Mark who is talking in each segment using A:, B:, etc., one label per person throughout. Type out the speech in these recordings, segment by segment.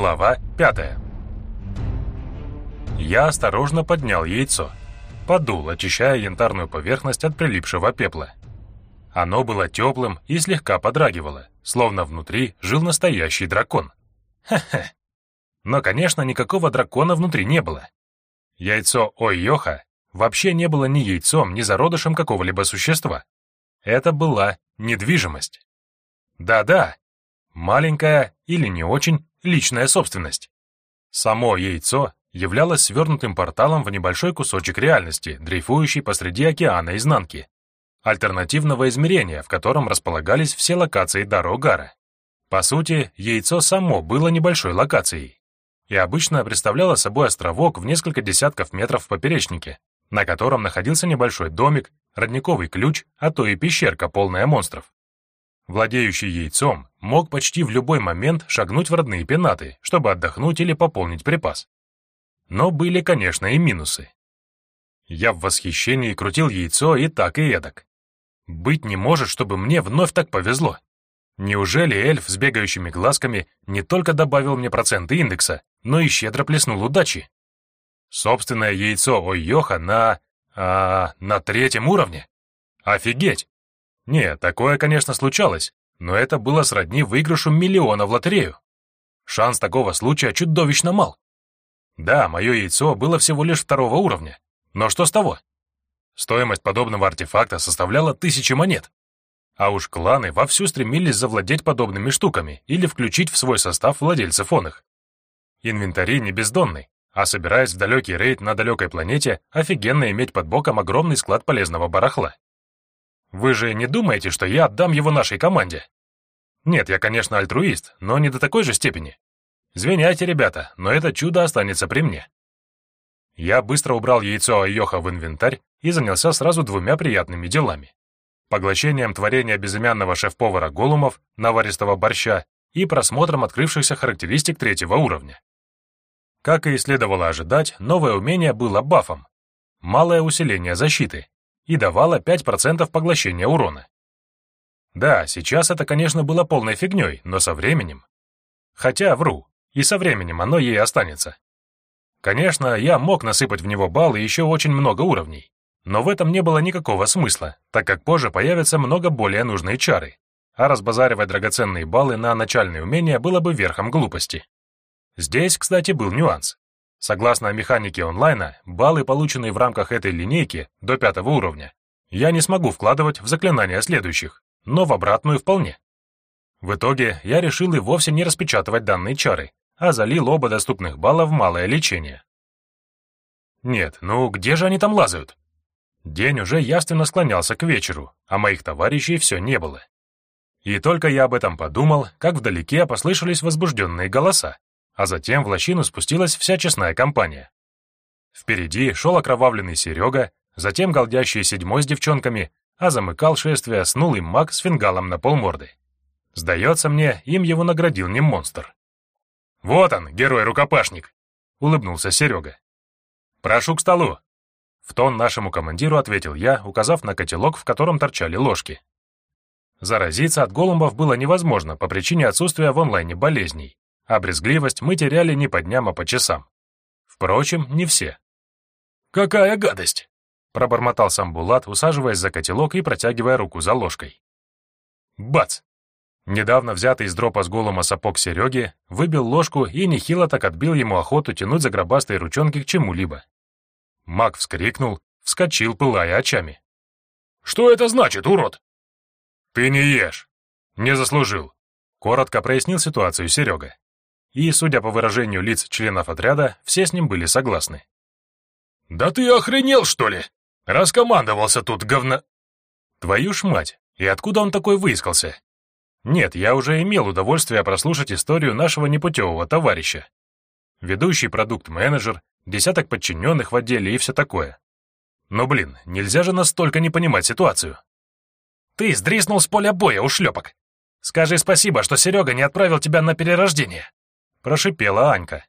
A: Глава пятая. Я осторожно поднял яйцо. Подул, очищая янтарную поверхность от прилипшего пепла. Оно было теплым и слегка подрагивало, словно внутри жил настоящий дракон. Ха-ха. Но, конечно, никакого дракона внутри не было. Яйцо Ой-Йоха вообще не было ни яйцом, ни зародышем какого-либо существа. Это была недвижимость. Да-да, маленькая или не очень личная собственность. Само яйцо являлось свернутым порталом в небольшой кусочек реальности, дрейфующий посреди океана изнанки, альтернативного измерения, в котором располагались все локации Дарогара. По сути, яйцо само было небольшой локацией и обычно представляло собой островок в несколько десятков метров в поперечнике, на котором находился небольшой домик, родниковый ключ, а то и пещерка, полная монстров. Владеющий яйцом мог почти в любой момент шагнуть в родные пенаты, чтобы отдохнуть или пополнить припас. Но были, конечно, и минусы. Я в восхищении крутил яйцо и так и эдак. Быть не может, чтобы мне вновь так повезло. Неужели эльф с бегающими глазками не только добавил мне проценты индекса, но и щедро плеснул удачи? Собственное яйцо Ой-Йоха на... А, на третьем уровне? Офигеть! Нет, такое, конечно, случалось, но это было сродни выигрышу миллиона в лотерею. Шанс такого случая чудовищно мал. Да, мое яйцо было всего лишь второго уровня, но что с того? Стоимость подобного артефакта составляла тысячи монет. А уж кланы вовсю стремились завладеть подобными штуками или включить в свой состав владельцев он. Инвентарь не бездонный, а собираясь в далекий рейд на далекой планете, офигенно иметь под боком огромный склад полезного барахла. Вы же не думаете, что я отдам его нашей команде? Нет, я, конечно, альтруист, но не до такой же степени. Извиняйте, ребята, но это чудо останется при мне. Я быстро убрал яйцо Айоха в инвентарь и занялся сразу двумя приятными делами. Поглощением творения безымянного шеф-повара Голумов, наваристого борща и просмотром открывшихся характеристик третьего уровня. Как и следовало ожидать, новое умение было бафом. Малое усиление защиты, и давала 5% поглощения урона. Да, сейчас это, конечно, было полной фигней, но со временем... Хотя, вру, и со временем оно ей останется. Конечно, я мог насыпать в него баллы еще очень много уровней, но в этом не было никакого смысла, так как позже появятся много более нужные чары, а разбазаривать драгоценные баллы на начальные умения было бы верхом глупости. Здесь, кстати, был нюанс. Согласно механике онлайна, баллы, полученные в рамках этой линейки до пятого уровня, я не смогу вкладывать в заклинания следующих, но в обратную вполне. В итоге я решил и вовсе не распечатывать данные чары, а залил оба доступных балла в малое лечение. Нет, ну где же они там лазают? День уже явственно склонялся к вечеру, а моих товарищей все не было. И только я об этом подумал, как вдалеке послышались возбужденные голоса, а затем в лощину спустилась вся честная компания. Впереди шел окровавленный Серега, затем голдящий седьмой с девчонками, а замыкал шествие снулый маг с фингалом на полморды. Сдается мне, им его наградил не монстр. «Вот он, герой-рукопашник!» — улыбнулся Серега. «Прошу к столу!» В тон нашему командиру ответил я, указав на котелок, в котором торчали ложки. Заразиться от голубов было невозможно по причине отсутствия в онлайне болезней, а брезгливость мы теряли не по дням, а по часам. Впрочем, не все. «Какая гадость!» — пробормотал сам Булат, усаживаясь за котелок и протягивая руку за ложкой. Бац! Недавно взятый из дропа с голома сапог Сереги выбил ложку и нехило так отбил ему охоту тянуть за гробастые ручонки к чему-либо. Маг вскрикнул, вскочил, пылая очами. «Что это значит, урод?» «Ты не ешь. Не заслужил», — коротко прояснил ситуацию Серега и, судя по выражению лиц членов отряда, все с ним были согласны. «Да ты охренел, что ли? Раскомандовался тут, говно...» «Твою ж мать, и откуда он такой выискался?» «Нет, я уже имел удовольствие прослушать историю нашего непутевого товарища. Ведущий продукт-менеджер, десяток подчиненных в отделе и все такое. Но, блин, нельзя же настолько не понимать ситуацию». «Ты сдриснул с поля боя, ушлепок! Скажи спасибо, что Серега не отправил тебя на перерождение!» Прошипела Анька.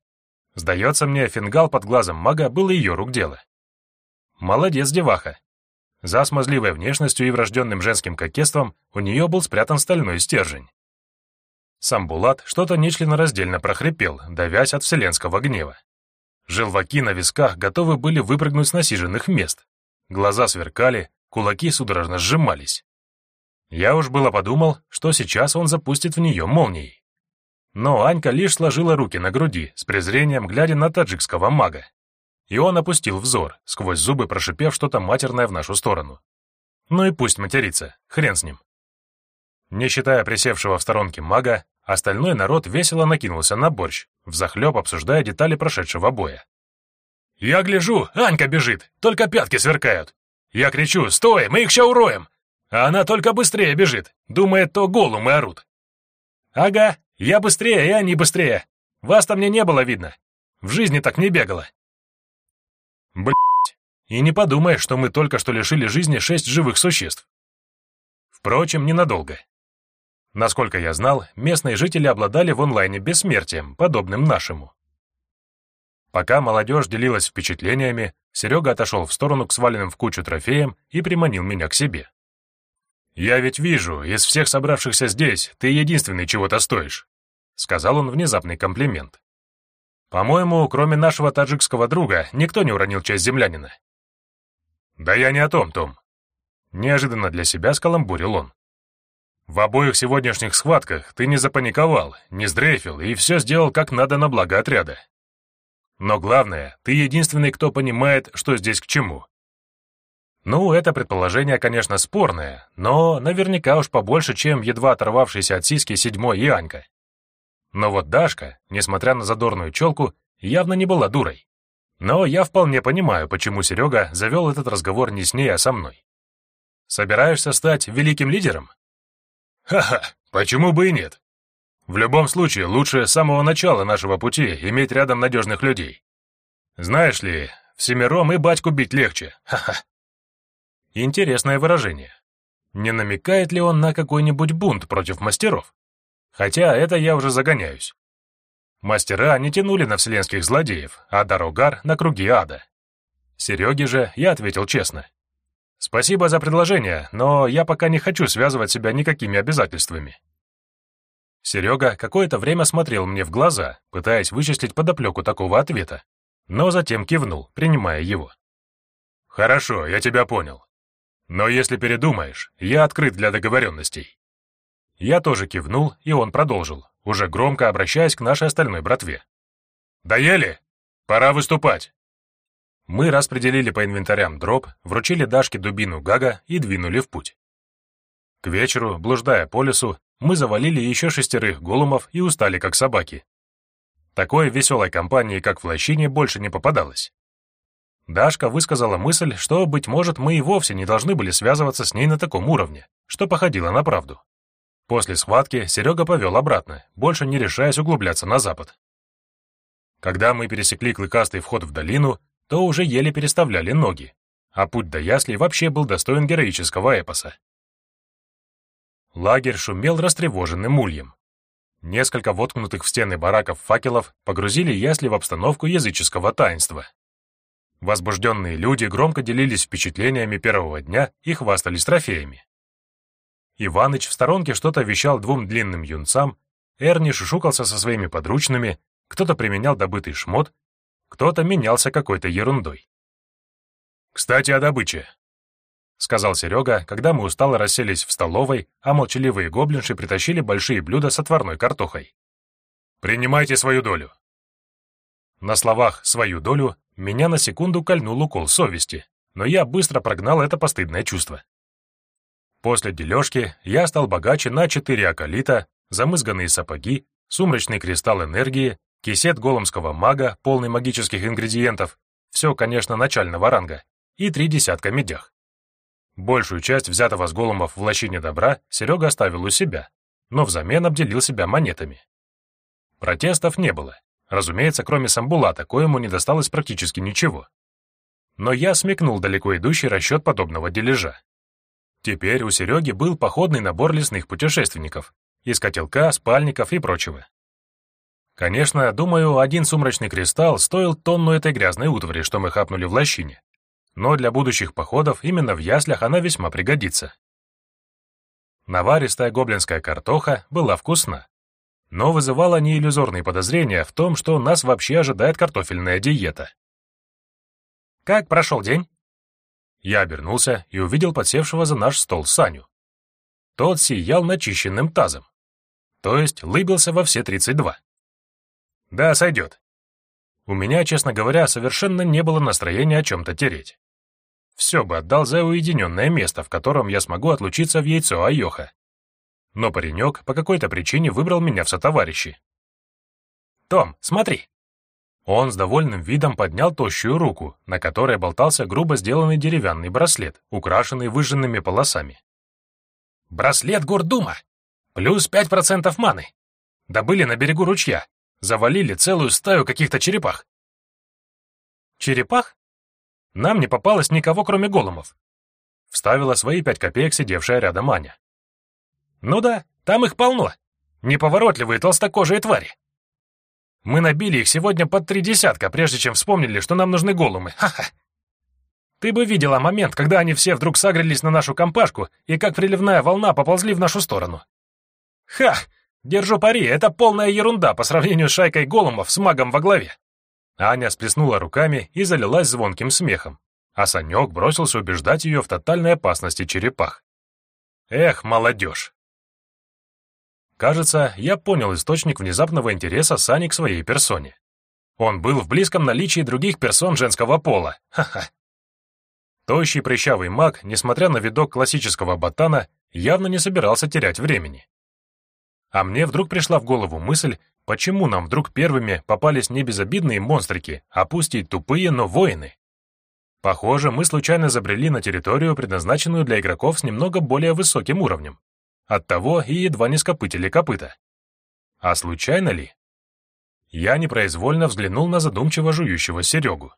A: Сдается мне, фингал под глазом мага был ее рук дело. Молодец, деваха. За смазливой внешностью и врожденным женским кокетством у нее был спрятан стальной стержень. Сам Булат что-то нечленораздельно прохрипел, давясь от вселенского гнева. Желваки на висках готовы были выпрыгнуть с насиженных мест. Глаза сверкали, кулаки судорожно сжимались. Я уж было подумал, что сейчас он запустит в нее молнией. Но Анька лишь сложила руки на груди, с презрением глядя на таджикского мага. И он опустил взор, сквозь зубы прошипев что-то матерное в нашу сторону. Ну и пусть матерится, хрен с ним. Не считая присевшего в сторонке мага, остальной народ весело накинулся на борщ, взахлеб обсуждая детали прошедшего боя. «Я гляжу, Анька бежит, только пятки сверкают. Я кричу, стой, мы их ща уроем!» А она только быстрее бежит, думает, то голым и орут. «Ага, я быстрее, и они быстрее. Вас-то мне не было видно. В жизни так не бегала». Блять, и не подумай, что мы только что лишили жизни шесть живых существ. Впрочем, ненадолго. Насколько я знал, местные жители обладали в онлайне бессмертием, подобным нашему. Пока молодежь делилась впечатлениями, Серега отошел в сторону к сваленным в кучу трофеям и приманил меня к себе. «Я ведь вижу, из всех собравшихся здесь ты единственный чего-то стоишь», — сказал он внезапный комплимент. «По-моему, кроме нашего таджикского друга, никто не уронил часть землянина». «Да я не о том, Том», — неожиданно для себя скаламбурил он. В обоих сегодняшних схватках ты не запаниковал, не сдрейфил и все сделал как надо на благо отряда. Но главное, ты единственный, кто понимает, что здесь к чему. Ну, это предположение, конечно, спорное, но наверняка уж побольше, чем едва оторвавшийся от сиськи седьмой Янка. Но вот Дашка, несмотря на задорную челку, явно не была дурой. Но я вполне понимаю, почему Серега завел этот разговор не с ней, а со мной. Собираешься стать великим лидером? Ха-ха, почему бы и нет? В любом случае, лучше с самого начала нашего пути иметь рядом надежных людей. Знаешь ли, всемиром и батьку бить легче. Ха-ха. Интересное выражение. Не намекает ли он на какой-нибудь бунт против мастеров? Хотя это я уже загоняюсь. Мастера не тянули на вселенских злодеев, а Дорогар — на круги ада. Сереге же я ответил честно. Спасибо за предложение, но я пока не хочу связывать себя никакими обязательствами. Серега какое-то время смотрел мне в глаза, пытаясь вычислить подоплеку такого ответа, но затем кивнул, принимая его. «Хорошо, я тебя понял. Но если передумаешь, я открыт для договоренностей». Я тоже кивнул, и он продолжил, уже громко обращаясь к нашей остальной братве. «Доели? Пора выступать!» Мы распределили по инвентарям дроп, вручили Дашке дубину Гага и двинули в путь. К вечеру, блуждая по лесу, мы завалили еще шестерых голумов и устали как собаки. Такой веселой компании, как в лощине, больше не попадалось. Дашка высказала мысль, что, быть может, мы и вовсе не должны были связываться с ней на таком уровне, что походило на правду. После схватки Серега повел обратно, больше не решаясь углубляться на запад. Когда мы пересекли клыкастый вход в долину, то уже еле переставляли ноги, а путь до яслей вообще был достоин героического эпоса. Лагерь шумел растревоженным ульем. Несколько воткнутых в стены бараков факелов погрузили ясли в обстановку языческого таинства. Возбужденные люди громко делились впечатлениями первого дня и хвастались трофеями. Иваныч в сторонке что-то вещал двум длинным юнцам, Эрни шушукался со своими подручными, кто-то применял добытый шмот, кто-то менялся какой-то ерундой. «Кстати, о добыче», — сказал Серега, когда мы устало расселись в столовой, а молчаливые гоблинши притащили большие блюда с отварной картохой. «Принимайте свою долю». На словах «свою долю» меня на секунду кольнул укол совести, но я быстро прогнал это постыдное чувство. После дележки я стал богаче на четыре акалита, замызганные сапоги, сумрачный кристалл энергии, кисет голомского мага, полный магических ингредиентов, все, конечно, начального ранга, и три десятка медях. Большую часть взятого с голомов в лощине добра Серега оставил у себя, но взамен обделил себя монетами. Протестов не было. Разумеется, кроме Самбулата, коему не досталось практически ничего. Но я смекнул далеко идущий расчет подобного дележа. Теперь у Сереги был походный набор лесных путешественников, из котелка, спальников и прочего. Конечно, думаю, один сумрачный кристалл стоил тонну этой грязной утвари, что мы хапнули в лощине. Но для будущих походов именно в яслях она весьма пригодится. Наваристая гоблинская картоха была вкусна. но вызывало неиллюзорные подозрения в том, что нас вообще ожидает картофельная диета. «Как прошел день?» Я обернулся и увидел подсевшего за наш стол Саню. Тот сиял начищенным тазом. То есть лыбился во все 32. Да, сойдет. У меня, честно говоря, совершенно не было настроения о чем-то тереть. Все бы отдал за уединенное место, в котором я смогу отлучиться в яйцо Айоха. Но паренек по какой-то причине выбрал меня в сотоварищи. «Том, смотри!» Он с довольным видом поднял тощую руку, на которой болтался грубо сделанный деревянный браслет, украшенный выжженными полосами. «Браслет Гурдума! Плюс пять процентов маны! Добыли на берегу ручья, завалили целую стаю каких-то черепах!» «Черепах? Нам не попалось никого, кроме голумов!» Вставила свои пять копеек сидевшая рядом Аня. «Ну да, там их полно! Неповоротливые толстокожие твари!» Мы набили их сегодня под три десятка, прежде чем вспомнили, что нам нужны голумы. Ха-ха. Ты бы видела момент, когда они все вдруг сагрились на нашу компашку и как приливная волна поползли в нашу сторону. Ха! Держу пари, это полная ерунда по сравнению с шайкой голумов с магом во главе. Аня сплеснула руками и залилась звонким смехом, а Санек бросился убеждать ее в тотальной опасности черепах. Эх, молодежь! Кажется, я понял источник внезапного интереса Сани к своей персоне. Он был в близком наличии других персон женского пола. Ха-ха. Тощий прыщавый маг, несмотря на видок классического ботана, явно не собирался терять времени. А мне вдруг пришла в голову мысль, почему нам вдруг первыми попались не безобидные монстрики, а пусть и тупые, но воины. Похоже, мы случайно забрели на территорию, предназначенную для игроков с немного более высоким уровнем. Оттого и едва не скопытили копыта. А случайно ли? Я непроизвольно взглянул на задумчиво жующего Серегу.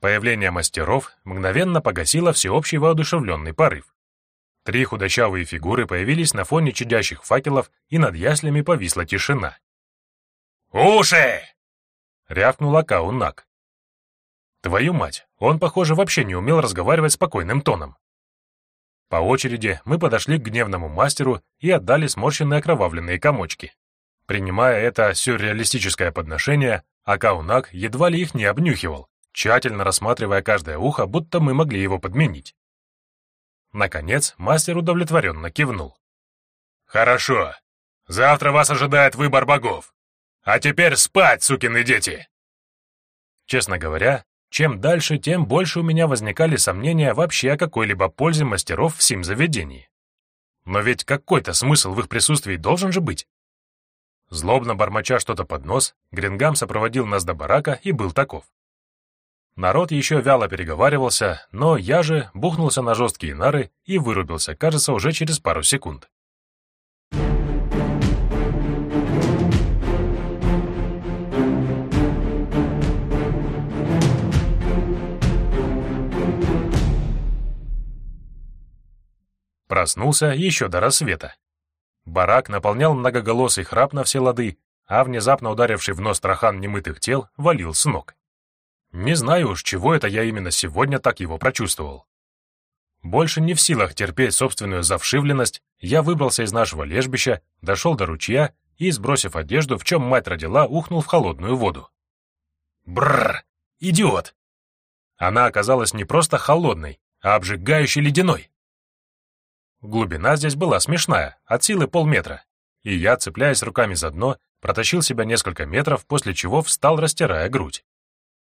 A: Появление мастеров мгновенно погасило всеобщий воодушевленный порыв. Три худощавые фигуры появились на фоне чадящих факелов, и над яслями повисла тишина. «Уши!» — рявкнул Акаунак. Твою мать, он, похоже, вообще не умел разговаривать спокойным тоном. По очереди мы подошли к гневному мастеру и отдали сморщенные окровавленные комочки. Принимая это сюрреалистическое подношение, Акаунак едва ли их не обнюхивал, тщательно рассматривая каждое ухо, будто мы могли его подменить. Наконец, мастер удовлетворенно кивнул. «Хорошо. Завтра вас ожидает выбор богов. А теперь спать, сукины дети!» Честно говоря, чем дальше, тем больше у меня возникали сомнения вообще о какой-либо пользе мастеров в сим заведении. Но ведь какой-то смысл в их присутствии должен же быть. Злобно бормоча что-то под нос, Грингам сопроводил нас до барака и был таков. Народ еще вяло переговаривался, но я же бухнулся на жесткие нары и вырубился, кажется, уже через пару секунд. Проснулся еще до рассвета. Барак наполнял многоголосый храп на все лады, а внезапно ударивший в нос трахан немытых тел валил с ног. Не знаю уж, чего это я именно сегодня так его прочувствовал. Больше не в силах терпеть собственную завшивленность, я выбрался из нашего лежбища, дошел до ручья и, сбросив одежду, в чем мать родила, ухнул в холодную воду. Бррр! Идиот! Она оказалась не просто холодной, а обжигающей ледяной. Глубина здесь была смешная, от силы полметра, и я, цепляясь руками за дно, протащил себя несколько метров, после чего встал, растирая грудь.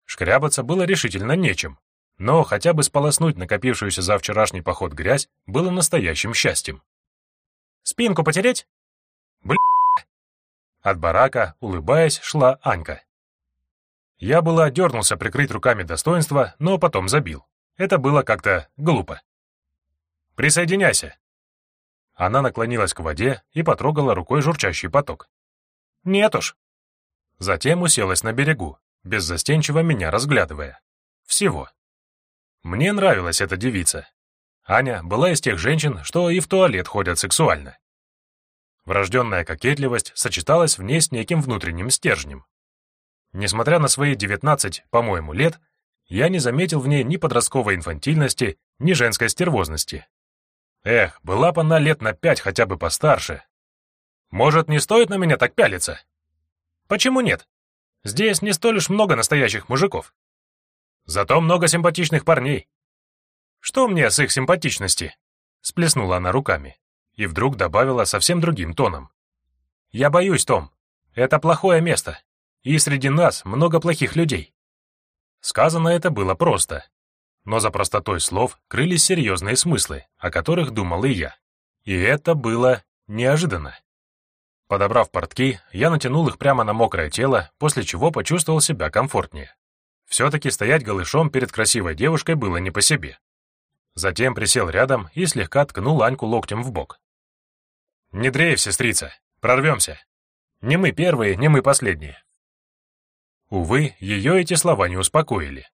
A: Шкрябаться было решительно нечем, но хотя бы сполоснуть накопившуюся за вчерашний поход грязь было настоящим счастьем. «Спинку потереть?» «Бля!» От барака, улыбаясь, шла Анька. Я было дернулся прикрыть руками достоинства, но потом забил. Это было как-то глупо. «Присоединяйся!» Она наклонилась к воде и потрогала рукой журчащий поток. «Нет уж». Затем уселась на берегу, беззастенчиво меня разглядывая. Всего. Мне нравилась эта девица. Аня была из тех женщин, что и в туалет ходят сексуально. Врожденная кокетливость сочеталась в ней с неким внутренним стержнем. Несмотря на свои 19, по-моему, лет, я не заметил в ней ни подростковой инфантильности, ни женской стервозности. Эх, была бы она лет на пять хотя бы постарше. Может, не стоит на меня так пялиться? Почему нет? Здесь не столь уж много настоящих мужиков. Зато много симпатичных парней. Что мне с их симпатичности? Сплеснула она руками и вдруг добавила совсем другим тоном. Я боюсь, Том. Это плохое место. И среди нас много плохих людей. Сказано это было просто. Но за простотой слов крылись серьезные смыслы, о которых думал и я. И это было неожиданно. Подобрав портки, я натянул их прямо на мокрое тело, после чего почувствовал себя комфортнее. Все-таки стоять голышом перед красивой девушкой было не по себе. Затем присел рядом и слегка ткнул Аньку локтем в бок. «Не дрейф, сестрица, прорвемся. Не мы первые, не мы последние». Увы, ее эти слова не успокоили.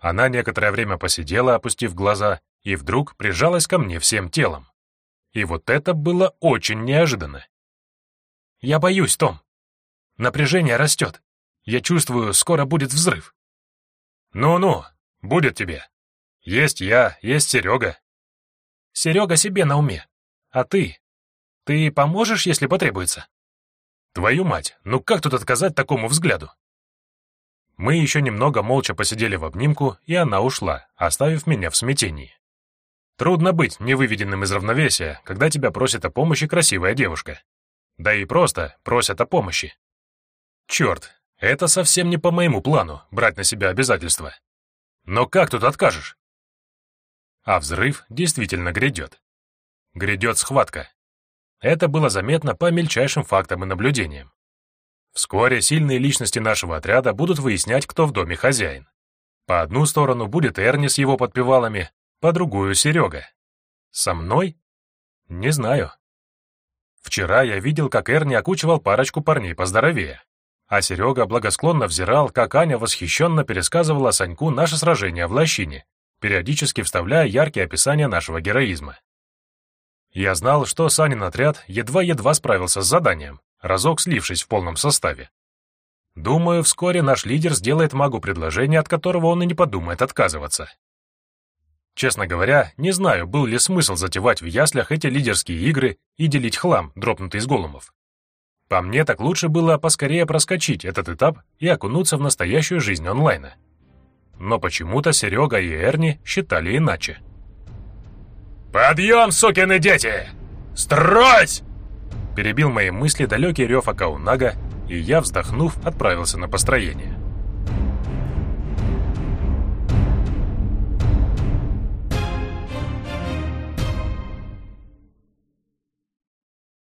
A: Она некоторое время посидела, опустив глаза, и вдруг прижалась ко мне всем телом. И вот это было очень неожиданно. Я боюсь, Том. Напряжение растет. Я чувствую, скоро будет взрыв. Ну-ну, будет тебе. Есть я, есть Серега. Серега себе на уме. А ты? Ты поможешь, если потребуется? Твою мать, ну как тут отказать такому взгляду? Мы еще немного молча посидели в обнимку, и она ушла, оставив меня в смятении. Трудно быть невыведенным из равновесия, когда тебя просит о помощи красивая девушка. Да и просто просят о помощи. Черт, это совсем не по моему плану, брать на себя обязательства. Но как тут откажешь? А взрыв действительно грядет. Грядет схватка. Это было заметно по мельчайшим фактам и наблюдениям. Вскоре сильные личности нашего отряда будут выяснять, кто в доме хозяин. По одну сторону будет Эрни с его подпевалами, по другую — Серега. Со мной? Не знаю. Вчера я видел, как Эрни окучивал парочку парней поздоровее, а Серега благосклонно взирал, как Аня восхищенно пересказывала Саньку наше сражение в лощине, периодически вставляя яркие описания нашего героизма. Я знал, что Санин отряд едва-едва справился с заданием, разок слившись в полном составе. Думаю, вскоре наш лидер сделает магу предложение, от которого он и не подумает отказываться. Честно говоря, не знаю, был ли смысл затевать в яслях эти лидерские игры и делить хлам, дропнутый из голумов. По мне, так лучше было поскорее проскочить этот этап и окунуться в настоящую жизнь онлайна. Но почему-то Серега и Эрни считали иначе. «Подъем, сукины дети! Стройсь!» Перебил мои мысли далекий рев Акаунага, и я, вздохнув, отправился на построение.